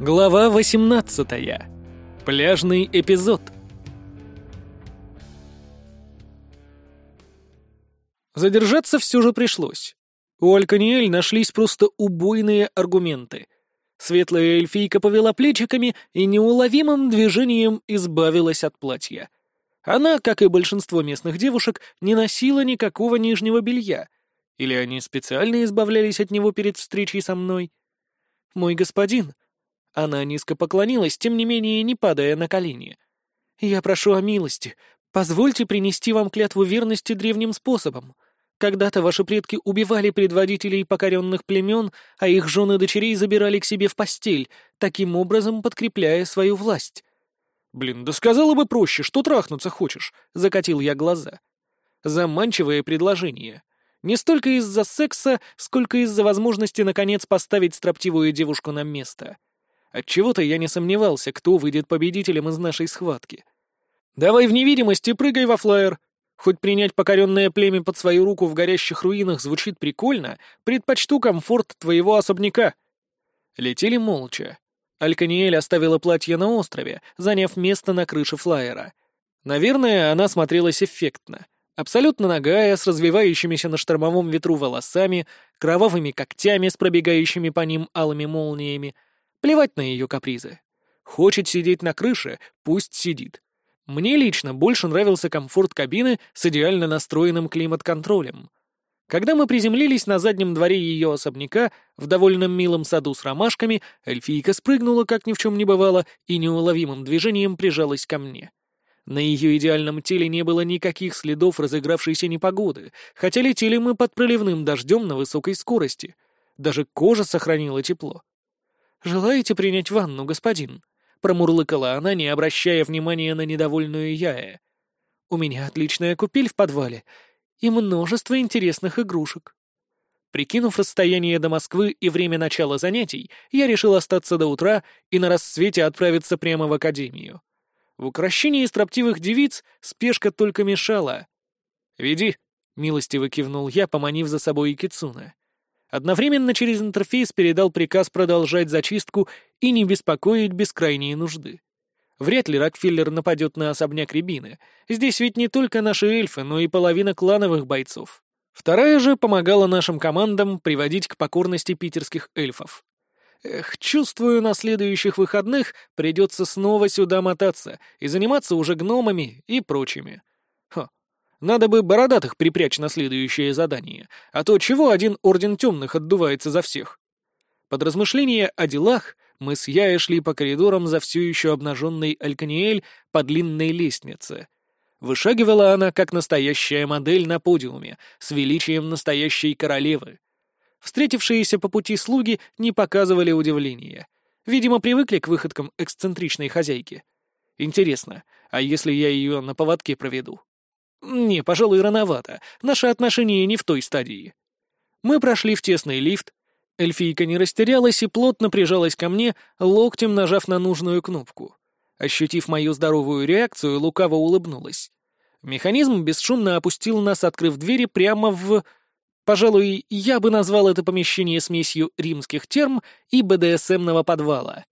Глава 18. Пляжный эпизод. Задержаться все же пришлось. У Альканиэль нашлись просто убойные аргументы. Светлая эльфийка повела плечиками и неуловимым движением избавилась от платья. Она, как и большинство местных девушек, не носила никакого нижнего белья. Или они специально избавлялись от него перед встречей со мной? «Мой господин», она низко поклонилась, тем не менее не падая на колени. «Я прошу о милости. Позвольте принести вам клятву верности древним способом. Когда-то ваши предки убивали предводителей покоренных племен, а их жены и дочерей забирали к себе в постель, таким образом подкрепляя свою власть». «Блин, да сказала бы проще, что трахнуться хочешь», — закатил я глаза. Заманчивое предложение. Не столько из-за секса, сколько из-за возможности, наконец, поставить строптивую девушку на место. Отчего-то я не сомневался, кто выйдет победителем из нашей схватки. «Давай в невидимости, прыгай во флайер!» Хоть принять покоренное племя под свою руку в горящих руинах звучит прикольно, предпочту комфорт твоего особняка. Летели молча. Альканиэль оставила платье на острове, заняв место на крыше флайера. Наверное, она смотрелась эффектно. Абсолютно нагая, с развивающимися на штормовом ветру волосами, кровавыми когтями с пробегающими по ним алыми молниями — Плевать на ее капризы. Хочет сидеть на крыше, пусть сидит. Мне лично больше нравился комфорт кабины с идеально настроенным климат-контролем. Когда мы приземлились на заднем дворе ее особняка, в довольно милом саду с ромашками, эльфийка спрыгнула, как ни в чем не бывало, и неуловимым движением прижалась ко мне. На ее идеальном теле не было никаких следов разыгравшейся непогоды, хотя летели мы под проливным дождем на высокой скорости. Даже кожа сохранила тепло. «Желаете принять ванну, господин?» — промурлыкала она, не обращая внимания на недовольную Яя. «У меня отличная купель в подвале и множество интересных игрушек». Прикинув расстояние до Москвы и время начала занятий, я решил остаться до утра и на рассвете отправиться прямо в академию. В украшении строптивых девиц спешка только мешала. «Веди», — милостиво кивнул я, поманив за собой Кицуна. Одновременно через интерфейс передал приказ продолжать зачистку и не беспокоить без крайней нужды. Вряд ли Рокфеллер нападет на особняк Рябины. Здесь ведь не только наши эльфы, но и половина клановых бойцов. Вторая же помогала нашим командам приводить к покорности питерских эльфов. Эх, чувствую, на следующих выходных придется снова сюда мотаться и заниматься уже гномами и прочими. Надо бы бородатых припрячь на следующее задание, а то чего один Орден Темных отдувается за всех? Под размышления о делах мы с Яя шли по коридорам за все еще обнаженной Альканиэль по длинной лестнице. Вышагивала она, как настоящая модель на подиуме, с величием настоящей королевы. Встретившиеся по пути слуги не показывали удивления. Видимо, привыкли к выходкам эксцентричной хозяйки. Интересно, а если я ее на поводке проведу? Не, пожалуй, рановато. Наши отношения не в той стадии. Мы прошли в тесный лифт. Эльфийка не растерялась и плотно прижалась ко мне, локтем нажав на нужную кнопку. Ощутив мою здоровую реакцию, лукаво улыбнулась. Механизм бесшумно опустил нас, открыв двери, прямо в... Пожалуй, я бы назвал это помещение смесью римских терм и БДСМного подвала.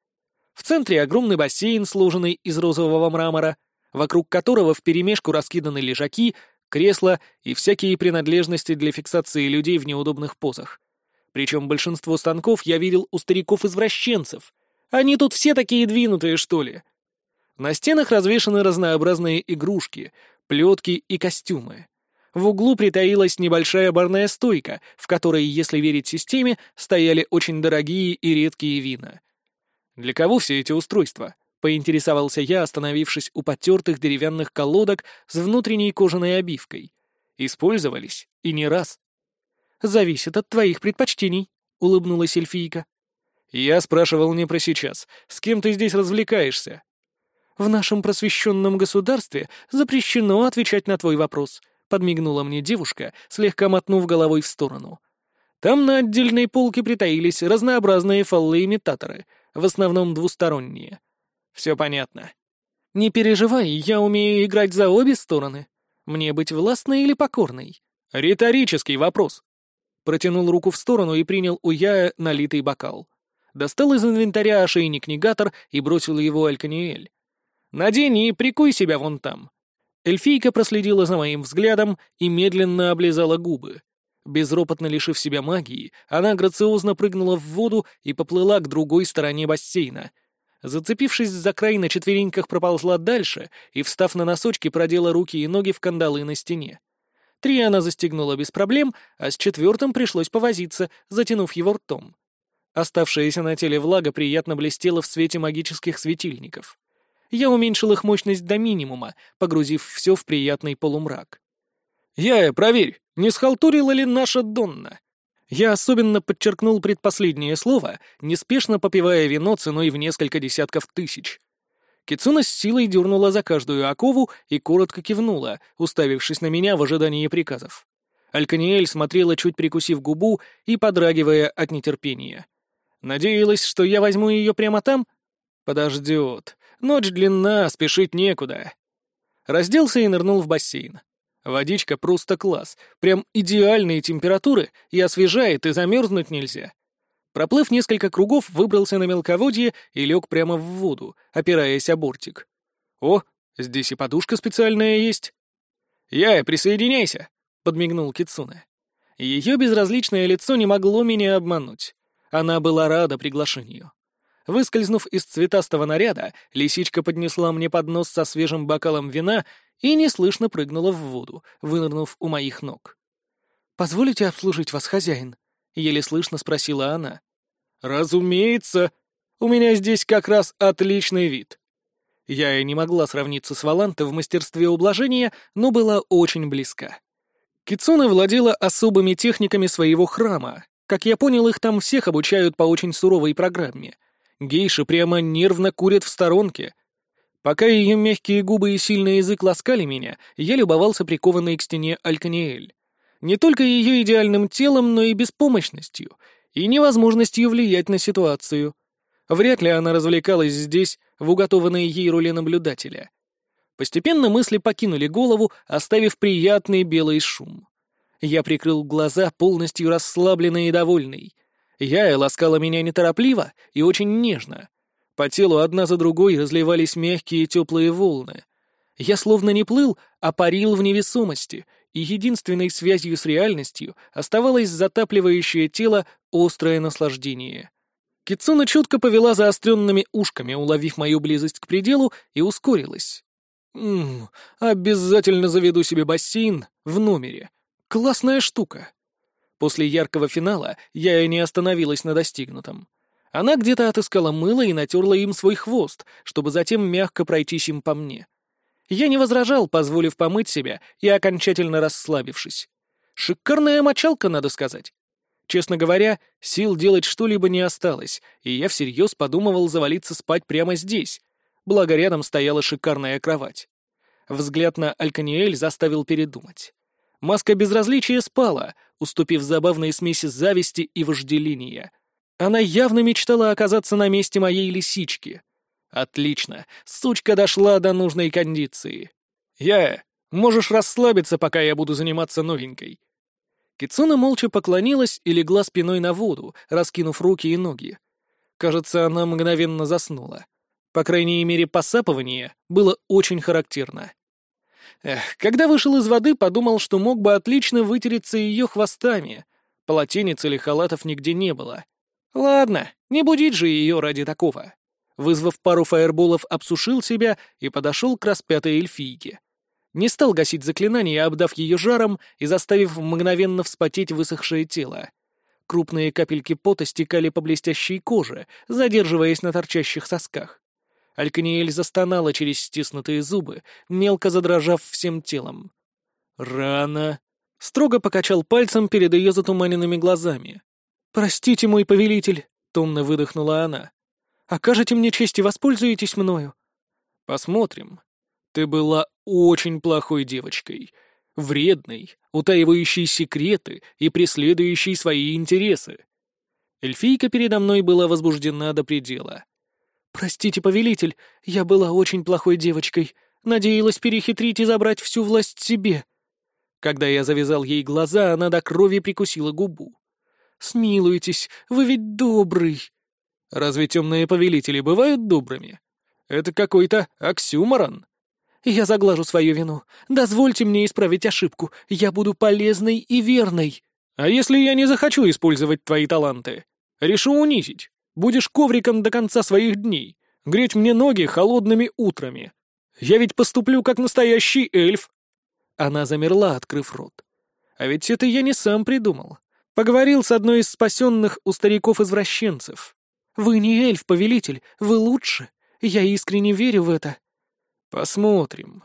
В центре огромный бассейн, сложенный из розового мрамора, вокруг которого вперемешку раскиданы лежаки, кресла и всякие принадлежности для фиксации людей в неудобных позах. Причем большинство станков я видел у стариков-извращенцев. Они тут все такие двинутые, что ли? На стенах развешаны разнообразные игрушки, плетки и костюмы. В углу притаилась небольшая барная стойка, в которой, если верить системе, стояли очень дорогие и редкие вина. Для кого все эти устройства? — поинтересовался я, остановившись у потертых деревянных колодок с внутренней кожаной обивкой. Использовались, и не раз. «Зависит от твоих предпочтений», — улыбнулась эльфийка. «Я спрашивал не про сейчас. С кем ты здесь развлекаешься?» «В нашем просвещенном государстве запрещено отвечать на твой вопрос», — подмигнула мне девушка, слегка мотнув головой в сторону. Там на отдельной полке притаились разнообразные фаллоимитаторы, в основном двусторонние. Все понятно. Не переживай, я умею играть за обе стороны. Мне быть властной или покорной? Риторический вопрос. Протянул руку в сторону и принял у Яя налитый бокал. достал из инвентаря ошейник-негатор и бросил его Альканиэль. «Надень и прикуй себя вон там». Эльфийка проследила за моим взглядом и медленно облизала губы. Безропотно лишив себя магии, она грациозно прыгнула в воду и поплыла к другой стороне бассейна. Зацепившись за край на четвереньках, проползла дальше и, встав на носочки, продела руки и ноги в кандалы на стене. Три она застегнула без проблем, а с четвертым пришлось повозиться, затянув его ртом. Оставшаяся на теле влага приятно блестела в свете магических светильников. Я уменьшил их мощность до минимума, погрузив все в приятный полумрак. «Яя, проверь, не схалтурила ли наша Донна?» Я особенно подчеркнул предпоследнее слово, неспешно попивая вино ценой в несколько десятков тысяч. Кицуна с силой дернула за каждую окову и коротко кивнула, уставившись на меня в ожидании приказов. Альканиэль смотрела, чуть прикусив губу и подрагивая от нетерпения. Надеялась, что я возьму ее прямо там? Подождет. Ночь длинна, спешить некуда. Разделся и нырнул в бассейн. Водичка просто класс, прям идеальные температуры, и освежает, и замерзнуть нельзя. Проплыв несколько кругов, выбрался на мелководье и лег прямо в воду, опираясь о бортик. О, здесь и подушка специальная есть. «Яя, присоединяйся!» — подмигнул Кицуне. Ее безразличное лицо не могло меня обмануть. Она была рада приглашению. Выскользнув из цветастого наряда, лисичка поднесла мне поднос со свежим бокалом вина и неслышно прыгнула в воду, вынырнув у моих ног. «Позволите обслужить вас, хозяин?» — еле слышно спросила она. «Разумеется. У меня здесь как раз отличный вид». Я и не могла сравниться с Валанте в мастерстве ублажения, но была очень близка. Кицуна владела особыми техниками своего храма, как я понял, их там всех обучают по очень суровой программе. Гейши прямо нервно курят в сторонке. Пока ее мягкие губы и сильный язык ласкали меня, я любовался прикованной к стене Альканиэль. Не только ее идеальным телом, но и беспомощностью, и невозможностью влиять на ситуацию. Вряд ли она развлекалась здесь, в уготованной ей роли наблюдателя. Постепенно мысли покинули голову, оставив приятный белый шум. Я прикрыл глаза, полностью расслабленный и довольный. Я ласкала меня неторопливо и очень нежно. По телу одна за другой разливались мягкие теплые волны. Я словно не плыл, а парил в невесомости, и единственной связью с реальностью оставалось затапливающее тело острое наслаждение. Кицуна чутко повела заостренными ушками, уловив мою близость к пределу, и ускорилась. «Ммм, обязательно заведу себе бассейн в номере», Классная штука. После яркого финала я и не остановилась на достигнутом. Она где-то отыскала мыло и натерла им свой хвост, чтобы затем мягко пройтись им по мне. Я не возражал, позволив помыть себя и окончательно расслабившись. Шикарная мочалка, надо сказать. Честно говоря, сил делать что-либо не осталось, и я всерьез подумывал завалиться спать прямо здесь, благо рядом стояла шикарная кровать. Взгляд на Альканиэль заставил передумать. Маска безразличия спала, уступив забавной смеси зависти и вожделения. Она явно мечтала оказаться на месте моей лисички. Отлично, сучка дошла до нужной кондиции. Я, можешь расслабиться, пока я буду заниматься новенькой. Кицуна молча поклонилась и легла спиной на воду, раскинув руки и ноги. Кажется, она мгновенно заснула. По крайней мере, посапывание было очень характерно. Эх, когда вышел из воды, подумал, что мог бы отлично вытереться ее хвостами. Полотенец или халатов нигде не было. Ладно, не будить же ее ради такого. Вызвав пару фаерболов, обсушил себя и подошел к распятой эльфийке. Не стал гасить заклинание, обдав ее жаром и заставив мгновенно вспотеть высохшее тело. Крупные капельки пота стекали по блестящей коже, задерживаясь на торчащих сосках. Альканиэль застонала через стиснутые зубы, мелко задрожав всем телом. «Рано!» — строго покачал пальцем перед ее затуманенными глазами. «Простите, мой повелитель!» — томно выдохнула она. «Окажете мне честь и воспользуетесь мною?» «Посмотрим. Ты была очень плохой девочкой, вредной, утаивающей секреты и преследующей свои интересы. Эльфийка передо мной была возбуждена до предела. «Простите, повелитель, я была очень плохой девочкой. Надеялась перехитрить и забрать всю власть себе». Когда я завязал ей глаза, она до крови прикусила губу. «Смилуйтесь, вы ведь добрый». Разве темные повелители бывают добрыми? Это какой-то оксюморон. Я заглажу свою вину. Дозвольте мне исправить ошибку. Я буду полезной и верной. А если я не захочу использовать твои таланты? Решу унизить. Будешь ковриком до конца своих дней. Греть мне ноги холодными утрами. Я ведь поступлю как настоящий эльф. Она замерла, открыв рот. А ведь это я не сам придумал. Поговорил с одной из спасенных у стариков-извращенцев. Вы не эльф, повелитель, вы лучше. Я искренне верю в это. «Посмотрим».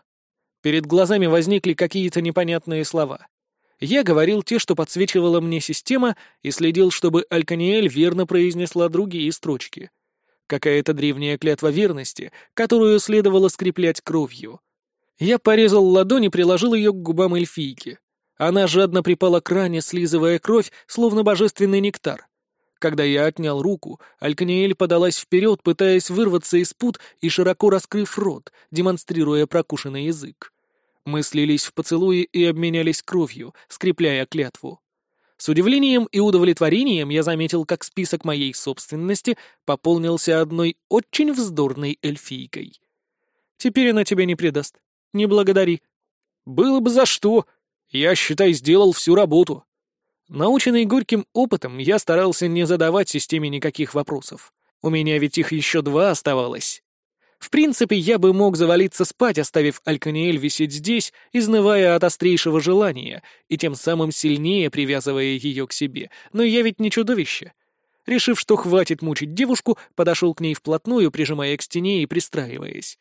Перед глазами возникли какие-то непонятные слова. Я говорил те, что подсвечивала мне система, и следил, чтобы Альканиэль верно произнесла другие строчки. Какая-то древняя клятва верности, которую следовало скреплять кровью. Я порезал ладонь и приложил ее к губам эльфийки. Она жадно припала к ране, слизывая кровь, словно божественный нектар. Когда я отнял руку, Альканиэль подалась вперед, пытаясь вырваться из пут и широко раскрыв рот, демонстрируя прокушенный язык. Мы слились в поцелуи и обменялись кровью, скрепляя клятву. С удивлением и удовлетворением я заметил, как список моей собственности пополнился одной очень вздорной эльфийкой. «Теперь она тебя не предаст. Не благодари». «Было бы за что. Я, считай, сделал всю работу». Наученный горьким опытом, я старался не задавать системе никаких вопросов. У меня ведь их еще два оставалось. В принципе, я бы мог завалиться спать, оставив Альканиэль висеть здесь, изнывая от острейшего желания, и тем самым сильнее привязывая ее к себе. Но я ведь не чудовище. Решив, что хватит мучить девушку, подошел к ней вплотную, прижимая к стене и пристраиваясь.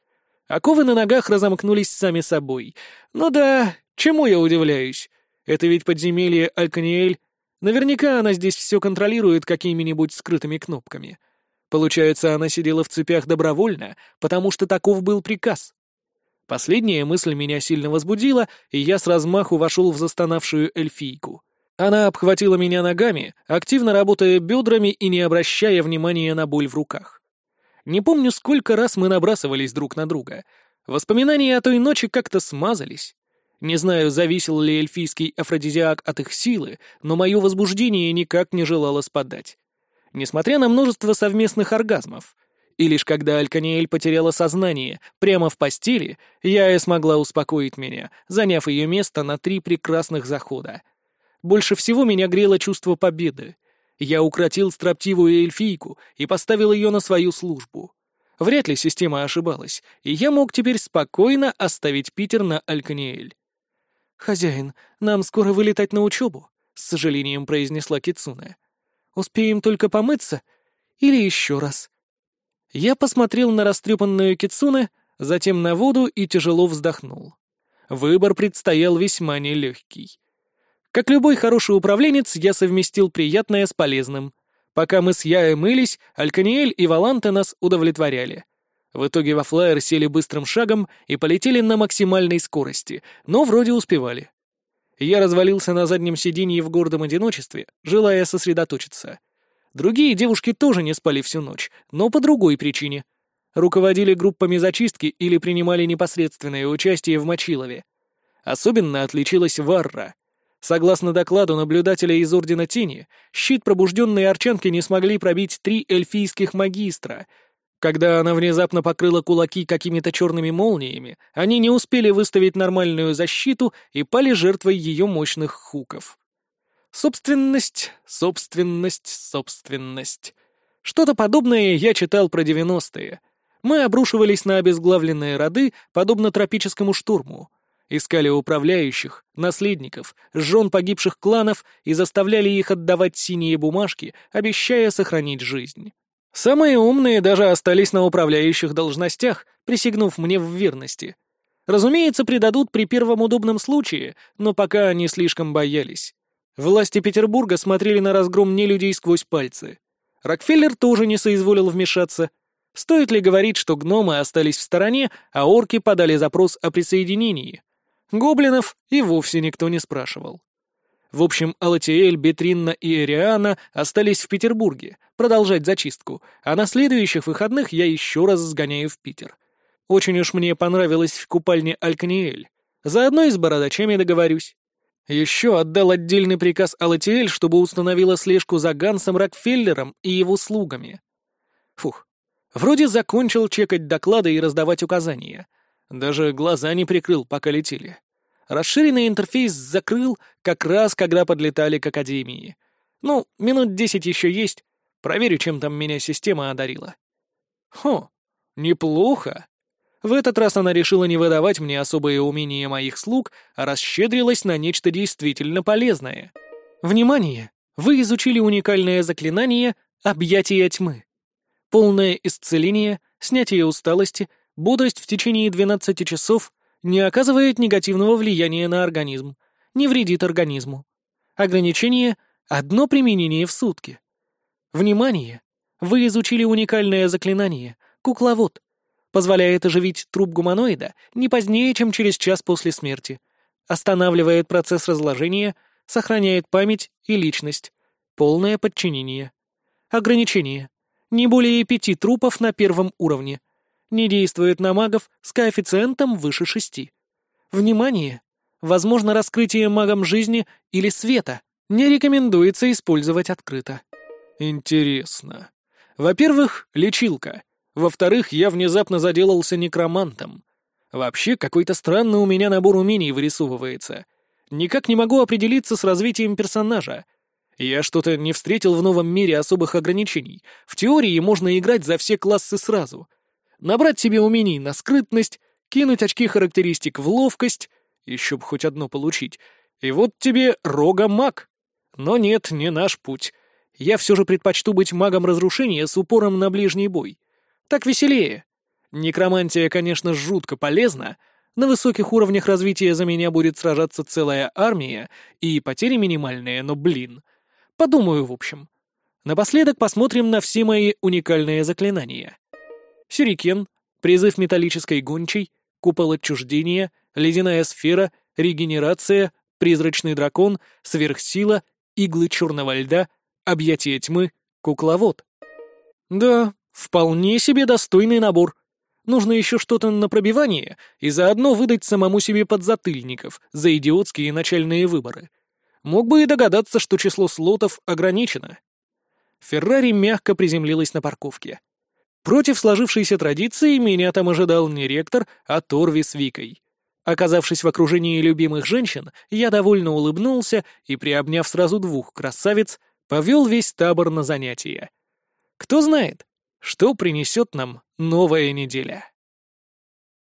Оковы на ногах разомкнулись сами собой. Ну да, чему я удивляюсь? Это ведь подземелье Альканиэль. Наверняка она здесь все контролирует какими-нибудь скрытыми кнопками. Получается, она сидела в цепях добровольно, потому что таков был приказ. Последняя мысль меня сильно возбудила, и я с размаху вошел в застонавшую эльфийку. Она обхватила меня ногами, активно работая бедрами и не обращая внимания на боль в руках. Не помню, сколько раз мы набрасывались друг на друга. Воспоминания о той ночи как-то смазались. Не знаю, зависел ли эльфийский афродизиак от их силы, но мое возбуждение никак не желало спадать. Несмотря на множество совместных оргазмов. И лишь когда Альканиэль потеряла сознание прямо в постели, я и смогла успокоить меня, заняв ее место на три прекрасных захода. Больше всего меня грело чувство победы. Я укротил строптивую эльфийку и поставил ее на свою службу. Вряд ли система ошибалась, и я мог теперь спокойно оставить Питер на Альканиэль. «Хозяин, нам скоро вылетать на учебу», — с сожалением произнесла Кицуне. «Успеем только помыться? Или еще раз?» Я посмотрел на растрепанную Кицуне, затем на воду и тяжело вздохнул. Выбор предстоял весьма нелегкий. Как любой хороший управленец, я совместил приятное с полезным. Пока мы с Яей мылись, Альканиэль и Валанта нас удовлетворяли. В итоге во флайер сели быстрым шагом и полетели на максимальной скорости, но вроде успевали. Я развалился на заднем сиденье в гордом одиночестве, желая сосредоточиться. Другие девушки тоже не спали всю ночь, но по другой причине. Руководили группами зачистки или принимали непосредственное участие в Мочилове. Особенно отличилась Варра. Согласно докладу наблюдателя из Ордена Тени, щит пробужденной арчанки не смогли пробить три эльфийских магистра — когда она внезапно покрыла кулаки какими-то черными молниями, они не успели выставить нормальную защиту и пали жертвой ее мощных хуков. Собственность, собственность, собственность. Что-то подобное я читал про девяностые. Мы обрушивались на обезглавленные роды, подобно тропическому штурму. Искали управляющих, наследников, жен погибших кланов и заставляли их отдавать синие бумажки, обещая сохранить жизнь. Самые умные даже остались на управляющих должностях, присягнув мне в верности. Разумеется, предадут при первом удобном случае, но пока они слишком боялись. Власти Петербурга смотрели на разгром нелюдей сквозь пальцы. Рокфеллер тоже не соизволил вмешаться. Стоит ли говорить, что гномы остались в стороне, а орки подали запрос о присоединении? Гоблинов и вовсе никто не спрашивал. В общем, Алатиэль, Бетринна и Эриана остались в Петербурге, продолжать зачистку, а на следующих выходных я еще раз сгоняю в Питер. Очень уж мне понравилось в купальне Альканиэль. Заодно и с бородачами договорюсь. Еще отдал отдельный приказ Алатиэль, чтобы установила слежку за Гансом Рокфеллером и его слугами. Фух. Вроде закончил чекать доклады и раздавать указания. Даже глаза не прикрыл, пока летели. Расширенный интерфейс закрыл как раз, когда подлетали к Академии. Ну, минут десять еще есть. Проверю, чем там меня система одарила. Хо, неплохо. В этот раз она решила не выдавать мне особые умения моих слуг, а расщедрилась на нечто действительно полезное. Внимание! Вы изучили уникальное заклинание «Объятие тьмы». Полное исцеление, снятие усталости, бодрость в течение 12 часов не оказывает негативного влияния на организм, не вредит организму. Ограничение — одно применение в сутки. Внимание! Вы изучили уникальное заклинание «Кукловод». Позволяет оживить труп гуманоида не позднее, чем через час после смерти. Останавливает процесс разложения, сохраняет память и личность. Полное подчинение. Ограничение. Не более пяти трупов на первом уровне. Не действует на магов с коэффициентом выше шести. Внимание! Возможно раскрытие магом жизни или света. Не рекомендуется использовать открыто. Интересно. Во-первых, лечилка. Во-вторых, я внезапно заделался некромантом. Вообще, какой-то странный у меня набор умений вырисовывается. Никак не могу определиться с развитием персонажа. Я что-то не встретил в новом мире особых ограничений. В теории можно играть за все классы сразу. Набрать себе умений на скрытность, кинуть очки характеристик в ловкость, еще бы хоть одно получить. И вот тебе рога-маг. Но нет, не наш путь я все же предпочту быть магом разрушения с упором на ближний бой. Так веселее. Некромантия, конечно, жутко полезна. На высоких уровнях развития за меня будет сражаться целая армия, и потери минимальные, но, блин. Подумаю, в общем. Напоследок посмотрим на все мои уникальные заклинания. Сюрикен, призыв металлической гончей, купол отчуждения, ледяная сфера, регенерация, призрачный дракон, сверхсила, иглы черного льда — объятие тьмы, кукловод. Да, вполне себе достойный набор. Нужно еще что-то на пробивание и заодно выдать самому себе подзатыльников за идиотские начальные выборы. Мог бы и догадаться, что число слотов ограничено. Феррари мягко приземлилась на парковке. Против сложившейся традиции меня там ожидал не ректор, а Торви с Викой. Оказавшись в окружении любимых женщин, я довольно улыбнулся и, приобняв сразу двух красавиц, повел весь табор на занятия. Кто знает, что принесет нам новая неделя.